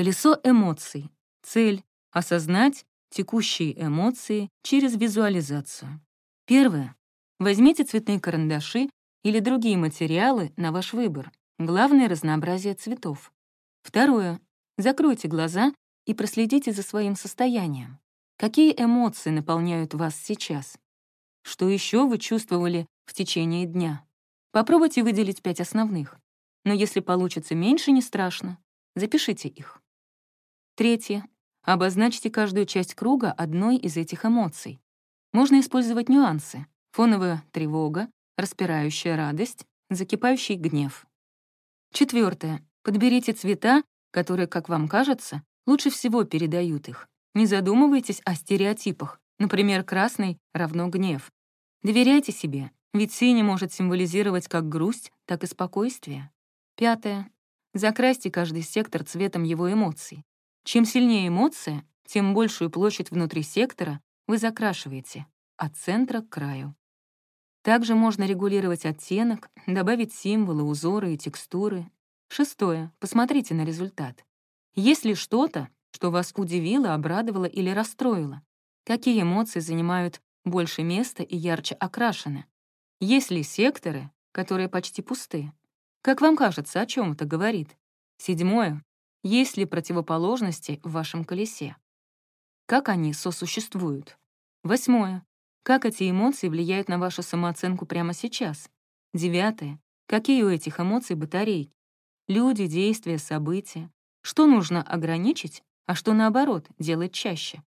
Колесо эмоций. Цель — осознать текущие эмоции через визуализацию. Первое. Возьмите цветные карандаши или другие материалы на ваш выбор. Главное — разнообразие цветов. Второе. Закройте глаза и проследите за своим состоянием. Какие эмоции наполняют вас сейчас? Что еще вы чувствовали в течение дня? Попробуйте выделить пять основных. Но если получится меньше, не страшно. Запишите их. Третье. Обозначьте каждую часть круга одной из этих эмоций. Можно использовать нюансы. Фоновая тревога, распирающая радость, закипающий гнев. Четвертое. Подберите цвета, которые, как вам кажется, лучше всего передают их. Не задумывайтесь о стереотипах. Например, красный равно гнев. Доверяйте себе, ведь синий может символизировать как грусть, так и спокойствие. Пятое. Закрасьте каждый сектор цветом его эмоций. Чем сильнее эмоция, тем большую площадь внутри сектора вы закрашиваете, от центра к краю. Также можно регулировать оттенок, добавить символы, узоры и текстуры. Шестое. Посмотрите на результат. Есть ли что-то, что вас удивило, обрадовало или расстроило? Какие эмоции занимают больше места и ярче окрашены? Есть ли секторы, которые почти пусты? Как вам кажется, о чем это говорит? Седьмое. Есть ли противоположности в вашем колесе? Как они сосуществуют? Восьмое. Как эти эмоции влияют на вашу самооценку прямо сейчас? Девятое. Какие у этих эмоций батарейки? Люди, действия, события. Что нужно ограничить, а что, наоборот, делать чаще?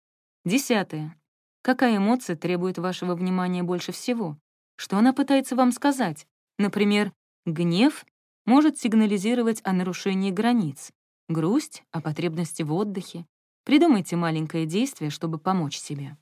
Десятое. Какая эмоция требует вашего внимания больше всего? Что она пытается вам сказать? Например, гнев может сигнализировать о нарушении границ, грусть — о потребности в отдыхе. Придумайте маленькое действие, чтобы помочь себе.